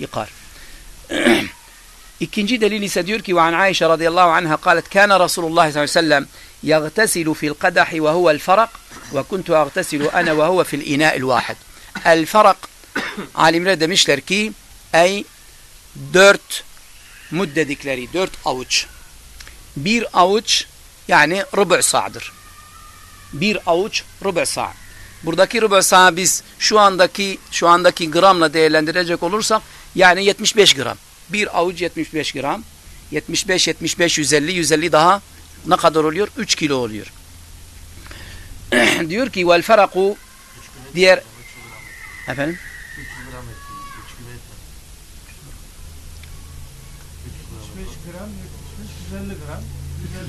إقار. İkinci جي دليل diyor ki وعن عائشة رضي الله عنها قالت كان رسول الله صلى الله عليه وسلم يغتسل في القدح وهو الفرق وكنت أغتسل أنا وهو في الإناء الواحد. الفرق علي عالمنا demişler ki أي dört مددikleri dört avuç بير avuç يعني ربع صعدر. بير avuç ربع صعدر Buradaki rübü sa' biz şu andaki şu andaki gramla değerlendirecek olursak yani 75 gram. Bir avuç 75 gram. 75 75 150 150 daha ne kadar oluyor? 3 kilo oluyor. diyor ki vel feraku diğer efendim 75 gram, 75, 150 gram.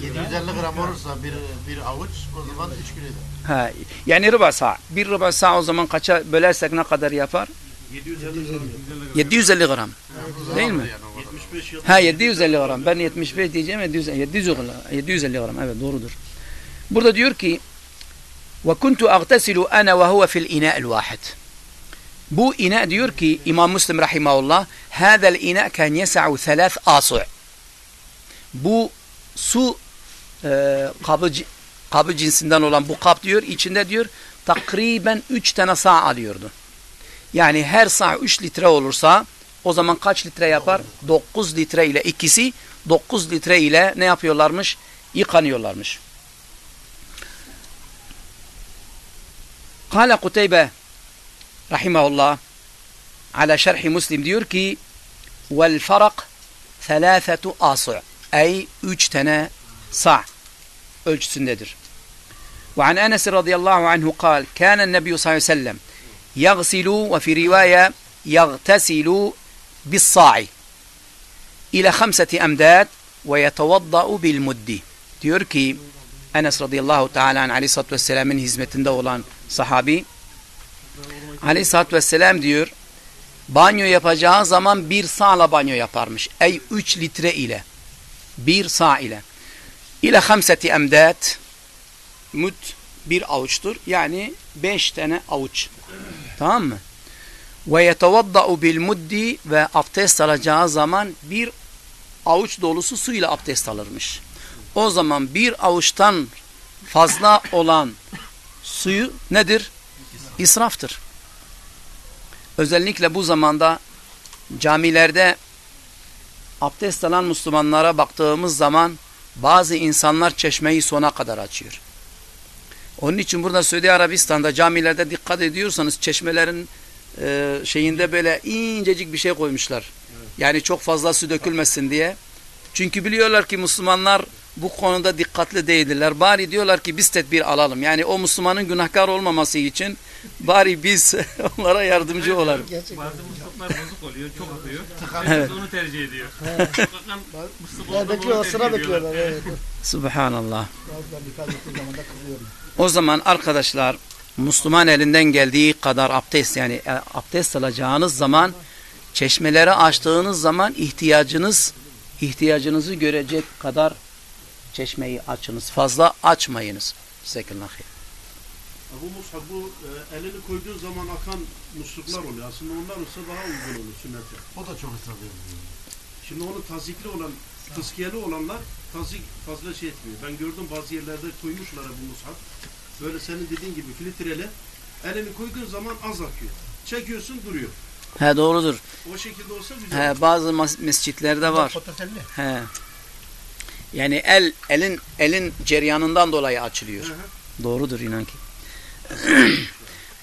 750 gram olursa bir, bir avuç o zaman 3 kilo eder. Ha, yani rıba sa. Bir rıba sa o zaman kaça bölersek ne kadar yapar? 750 gram. 750 gram. Değil mi? Yani o kadar. 75 yıl. Ha 750 gram. Ben 75 diyeceğim 700, 700 gram. 750 gram. Evet doğrudur. Burada diyor ki ve kuntu agtasilu ana ve huve fil ina'il vahid. Bu ina diyor ki İmam Müslim rahimahullah hadal ina kan yes'u thalath asu'. Bu su e, kabı kabı cinsinden olan bu kap diyor içinde diyor takriben 3 tane sağ alıyordu. Yani her sağ 3 litre olursa o zaman kaç litre yapar? 9 litre ile ikisi 9 litre ile ne yapıyorlarmış? Yıkanıyorlarmış. Kale Kuteybe rahimahullah ala şerhi Müslim diyor ki vel farak thalâthetu asu' Ey üç tane sa' ölçüsündedir. Ve an Enes radıyallahu anhu kal, kâne nebiyyü sallallahu aleyhi ve sellem yagsilû ve fi rivâye yagtesilû bis sa'i ile hamseti emdad ve yetevadda'u bil muddi. Diyor ki Enes radıyallahu teala aleyhissalatü vesselam'ın hizmetinde olan sahabi aleyhissalatü vesselam diyor banyo yapacağı zaman bir sağla banyo yaparmış. Ey 3 litre ile bir sağ ile ile hamseti emdat mud bir avuçtur. Yani beş tane avuç. Tamam mı? Ve yetevadda'u bil muddi ve abdest alacağı zaman bir avuç dolusu suyla abdest alırmış. O zaman bir avuçtan fazla olan suyu nedir? İsraftır. Özellikle bu zamanda camilerde abdest alan Müslümanlara baktığımız zaman bazı insanlar çeşmeyi sona kadar açıyor. Onun için burada Suudi Arabistan'da camilerde dikkat ediyorsanız çeşmelerin e, şeyinde böyle incecik bir şey koymuşlar. Yani çok fazla su dökülmesin diye. Çünkü biliyorlar ki Müslümanlar bu konuda dikkatli değildirler. Bari diyorlar ki biz tedbir alalım. Yani o Müslümanın günahkar olmaması için bari biz onlara yardımcı olalım. Bazı musluklar bozuk oluyor, çok akıyor. Evet. Herkes onu tercih ediyor. Olduğu bekliyor, sıra bekliyorlar. Evet. Subhanallah. O zaman arkadaşlar Müslüman elinden geldiği kadar abdest yani e, abdest alacağınız zaman çeşmeleri açtığınız zaman ihtiyacınız ihtiyacınızı görecek kadar çeşmeyi açınız. Fazla açmayınız. Sekinlah. Bu mushaf bu e, elini koyduğu zaman akan musluklar oluyor. Aslında onlar olsa daha uygun olur sünnete. O da çok ısrar ediyor. Şimdi onu tazikli olan, tızkiyeli olanlar tazik fazla şey etmiyor. Ben gördüm bazı yerlerde koymuşlar bu mushaf. Böyle senin dediğin gibi filtreli. Elini koyduğun zaman az akıyor. Çekiyorsun duruyor. He doğrudur. O şekilde olsa güzel. He, bazı mescitlerde var. Fotoselli. He. Yani el elin elin ceryanından dolayı açılıyor. Hı hı. Doğrudur inan ki.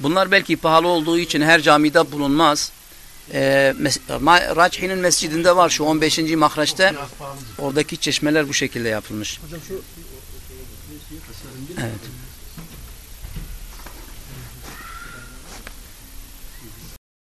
Bunlar belki pahalı olduğu için her camide bulunmaz. Ee, mes- Raçhi'nin mescidinde var şu 15. mahraçta. Oradaki çeşmeler bu şekilde yapılmış. Hocam şu Evet.